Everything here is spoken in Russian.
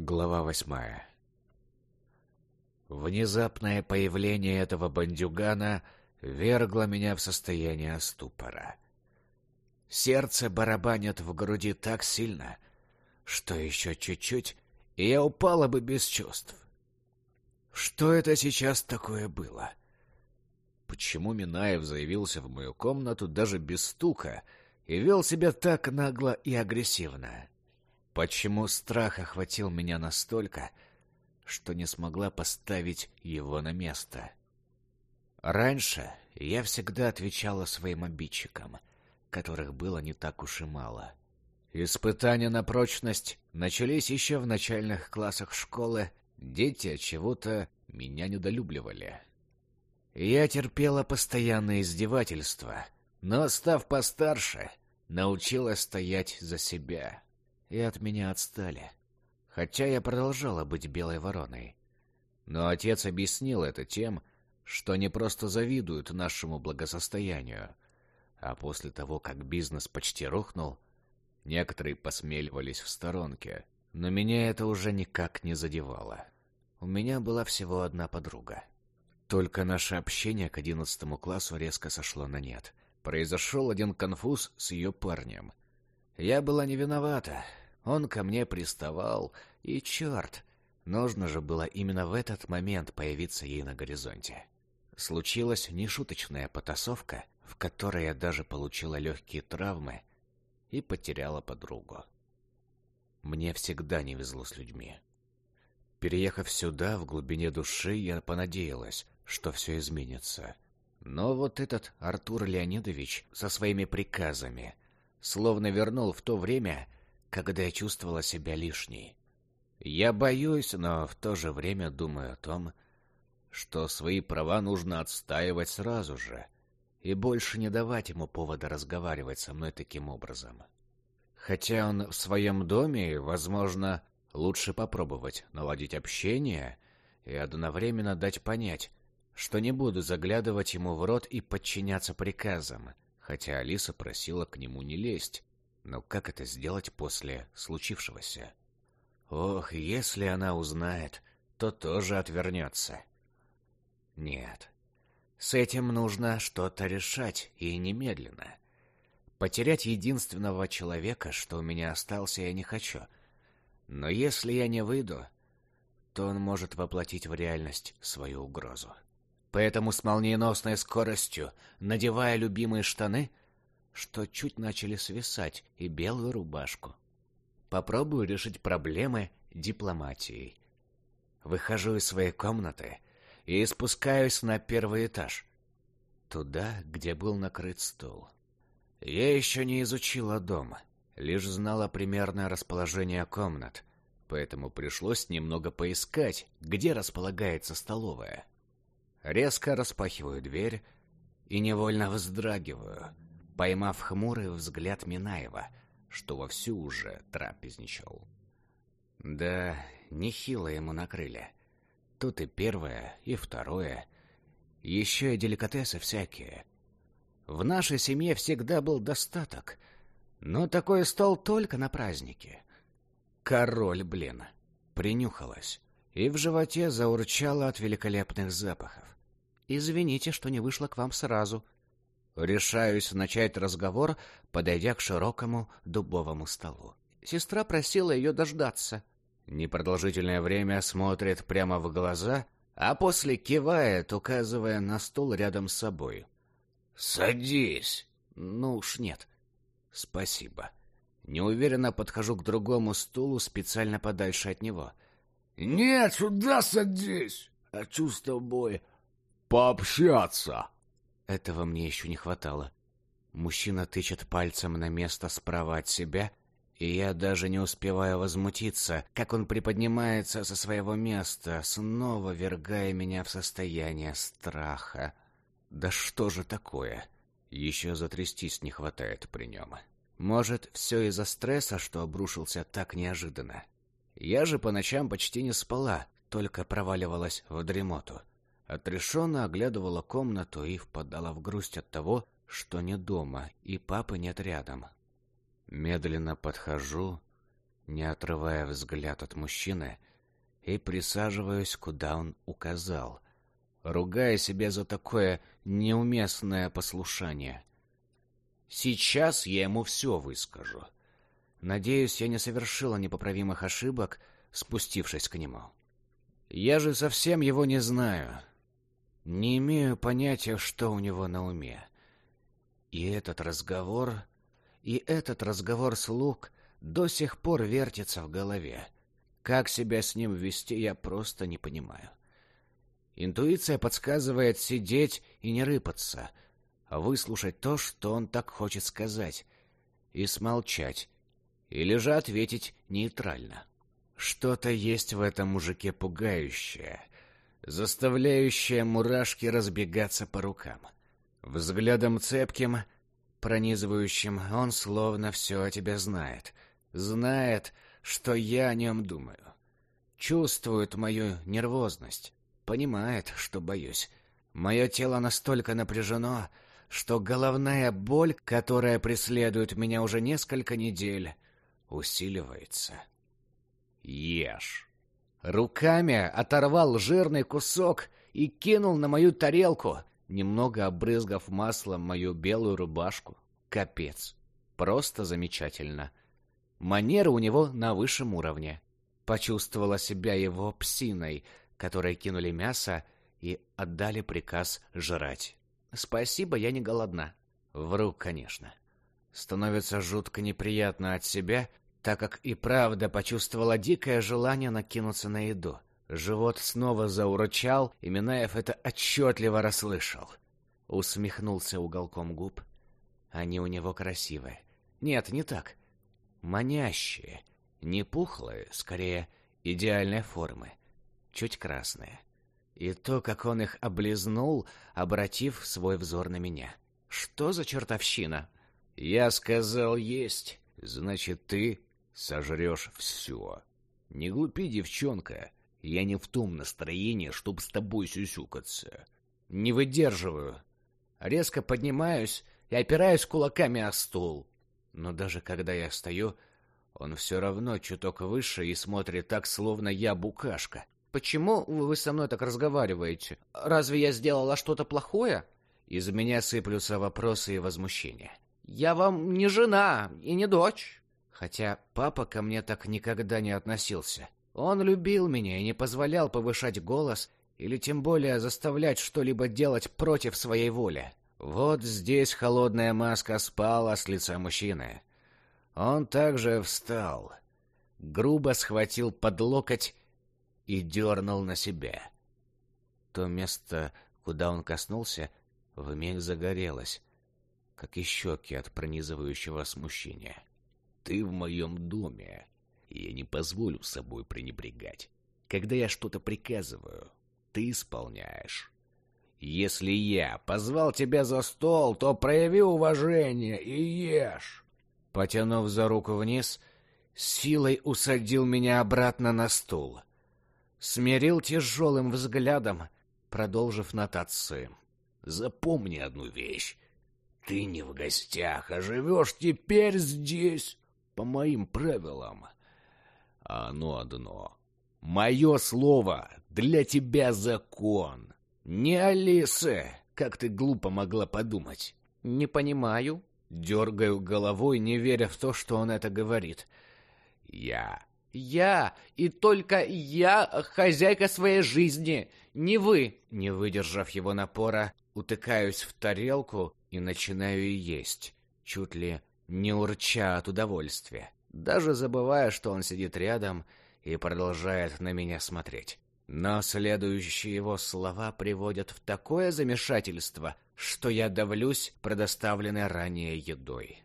Глава восьмая Внезапное появление этого бандюгана вергло меня в состояние ступора. Сердце барабанит в груди так сильно, что еще чуть-чуть, и я упала бы без чувств. Что это сейчас такое было? Почему Минаев заявился в мою комнату даже без стука и вел себя так нагло и агрессивно? Почему страх охватил меня настолько, что не смогла поставить его на место? Раньше я всегда отвечала своим обидчикам, которых было не так уж и мало. Испытания на прочность начались еще в начальных классах школы, дети чего-то меня недолюбливали. Я терпела постоянное издевательство, но, став постарше, научилась стоять за себя и от меня отстали. Хотя я продолжала быть белой вороной. Но отец объяснил это тем, что они просто завидуют нашему благосостоянию. А после того, как бизнес почти рухнул, некоторые посмеливались в сторонке. Но меня это уже никак не задевало. У меня была всего одна подруга. Только наше общение к одиннадцатому классу резко сошло на нет. Произошел один конфуз с ее парнем. Я была не виновата, он ко мне приставал, и черт, нужно же было именно в этот момент появиться ей на горизонте. Случилась нешуточная потасовка, в которой я даже получила легкие травмы и потеряла подругу. Мне всегда не везло с людьми. Переехав сюда, в глубине души, я понадеялась, что все изменится. Но вот этот Артур Леонидович со своими приказами словно вернул в то время, когда я чувствовала себя лишней. Я боюсь, но в то же время думаю о том, что свои права нужно отстаивать сразу же и больше не давать ему повода разговаривать со мной таким образом. Хотя он в своем доме, возможно, лучше попробовать наладить общение и одновременно дать понять, что не буду заглядывать ему в рот и подчиняться приказам, хотя Алиса просила к нему не лезть, но как это сделать после случившегося? Ох, если она узнает, то тоже отвернется. Нет, с этим нужно что-то решать, и немедленно. Потерять единственного человека, что у меня остался, я не хочу. Но если я не выйду, то он может воплотить в реальность свою угрозу. Поэтому с молниеносной скоростью, надевая любимые штаны, что чуть начали свисать, и белую рубашку. Попробую решить проблемы дипломатией. Выхожу из своей комнаты и спускаюсь на первый этаж, туда, где был накрыт стол. Я еще не изучила дом, лишь знала примерное расположение комнат, поэтому пришлось немного поискать, где располагается столовая. Резко распахиваю дверь и невольно вздрагиваю — поймав хмурый взгляд Минаева, что вовсю уже трапезничал. Да, нехило ему накрыли. Тут и первое, и второе. Еще и деликатесы всякие. В нашей семье всегда был достаток, но такой стол только на праздники. Король, блин, принюхалась, и в животе заурчало от великолепных запахов. «Извините, что не вышла к вам сразу», Решаюсь начать разговор, подойдя к широкому дубовому столу. Сестра просила ее дождаться. Непродолжительное время смотрит прямо в глаза, а после кивает, указывая на стул рядом с собой. «Садись!» «Ну уж нет». «Спасибо». Неуверенно подхожу к другому стулу специально подальше от него. «Нет, сюда садись!» «Хочу с тобой пообщаться!» Этого мне еще не хватало. Мужчина тычет пальцем на место справа от себя, и я даже не успеваю возмутиться, как он приподнимается со своего места, снова вергая меня в состояние страха. Да что же такое? Еще затрястись не хватает при нем. Может, все из-за стресса, что обрушился так неожиданно. Я же по ночам почти не спала, только проваливалась в дремоту. Отрешенно оглядывала комнату и впадала в грусть от того, что не дома и папы нет рядом. Медленно подхожу не отрывая взгляд от мужчины, и присаживаюсь, куда он указал, ругая себя за такое неуместное послушание. Сейчас я ему все выскажу. Надеюсь, я не совершила непоправимых ошибок, спустившись к нему. Я же совсем его не знаю. Не имею понятия, что у него на уме. И этот разговор, и этот разговор слуг до сих пор вертится в голове. Как себя с ним вести, я просто не понимаю. Интуиция подсказывает сидеть и не рыпаться, а выслушать то, что он так хочет сказать, и смолчать, или же ответить нейтрально. Что-то есть в этом мужике пугающее, заставляющее мурашки разбегаться по рукам. Взглядом цепким, пронизывающим, он словно все о тебе знает. Знает, что я о нем думаю. Чувствует мою нервозность, понимает, что боюсь. Мое тело настолько напряжено, что головная боль, которая преследует меня уже несколько недель, усиливается. Ешь. Руками оторвал жирный кусок и кинул на мою тарелку, немного обрызгав маслом мою белую рубашку. Капец. Просто замечательно. Манера у него на высшем уровне. Почувствовала себя его псиной, которой кинули мясо и отдали приказ жрать. Спасибо, я не голодна. Вру, конечно. Становится жутко неприятно от себя, так как и правда почувствовала дикое желание накинуться на еду. Живот снова заурчал, и Минаев это отчетливо расслышал. Усмехнулся уголком губ. Они у него красивые. Нет, не так манящие, не пухлые, скорее идеальной формы, чуть красные. И то, как он их облизнул, обратив свой взор на меня. Что за чертовщина? Я сказал есть, значит, ты сожрешь все. Не глупи, девчонка. Я не в том настроении, чтобы с тобой сюсюкаться. Не выдерживаю. Резко поднимаюсь и опираюсь кулаками о стул. Но даже когда я стою, он все равно чуток выше и смотрит так, словно я букашка. «Почему вы со мной так разговариваете? Разве я сделала что-то плохое?» Из меня сыплются вопросы и возмущения. «Я вам не жена и не дочь». Хотя папа ко мне так никогда не относился. Он любил меня и не позволял повышать голос или тем более заставлять что-либо делать против своей воли. Вот здесь холодная маска спала с лица мужчины. Он также встал, грубо схватил под локоть и дернул на себя. То место, куда он коснулся, вмиг загорелось, как и щеки от пронизывающего смущения. «Ты в моем доме, я не позволю собой пренебрегать. Когда я что-то приказываю, ты исполняешь». Если я позвал тебя за стол, то прояви уважение и ешь. Потянув за руку вниз, силой усадил меня обратно на стул. Смирил тяжелым взглядом, продолжив нотацию. Запомни одну вещь. Ты не в гостях, а живешь теперь здесь, по моим правилам. А оно одно. Мое слово для тебя закон. «Не Алиса, как ты глупо могла подумать». «Не понимаю». Дергаю головой, не веря в то, что он это говорит. «Я». «Я, и только я хозяйка своей жизни, не вы!» Не выдержав его напора, утыкаюсь в тарелку и начинаю есть, чуть ли не урча от удовольствия, даже забывая, что он сидит рядом и продолжает на меня смотреть. Но следующие его слова приводят в такое замешательство, что я давлюсь предоставленной ранее едой.